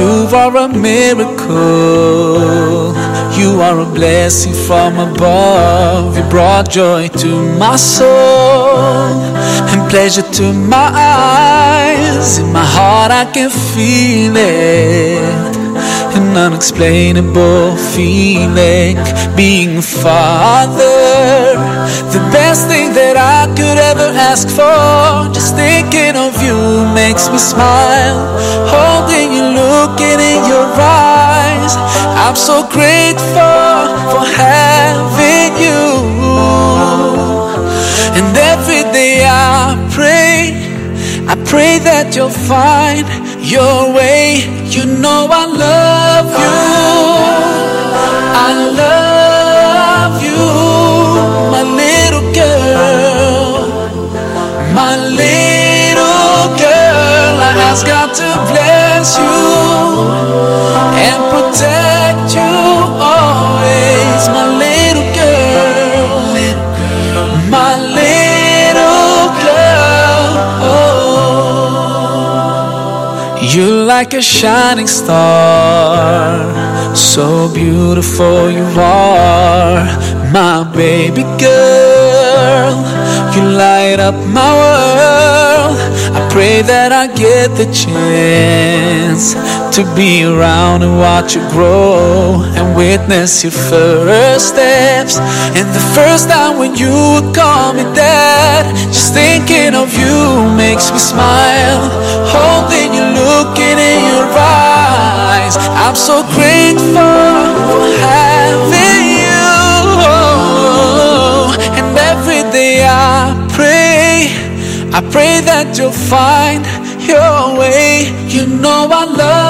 You are a miracle. You are a blessing from above. You brought joy to my soul and pleasure to my eyes. In my heart, I can feel it. An unexplainable feeling being a father. The best thing that I could ever ask for. Just thinking of you makes me smile. Holding you, looking in your eyes. I'm so grateful for having you. And every day I pray, I pray that you'll find your way. You know I love you. I love you, my little girl. My little girl, I ask God to bless You're like a shining star, so beautiful you are, my baby girl. You light up my world. I pray that I get the chance to be around and watch you grow and witness your first steps. And the first time when you would call me dad, just thinking of you makes me smile. Holding you, looking in your eyes. I'm so grateful for having you. And every day I pray, I pray that you'll find your way. You know I love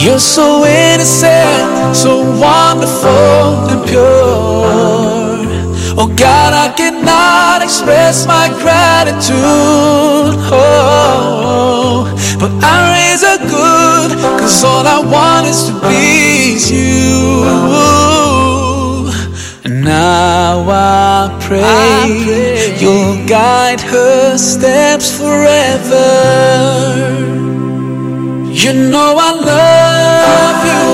You're so innocent, so wonderful and pure. Oh God, I cannot express my gratitude. Oh, but I raise a good, cause all I want is to please you. And now I pray, I pray. you'll guide her steps forever. You know I love you.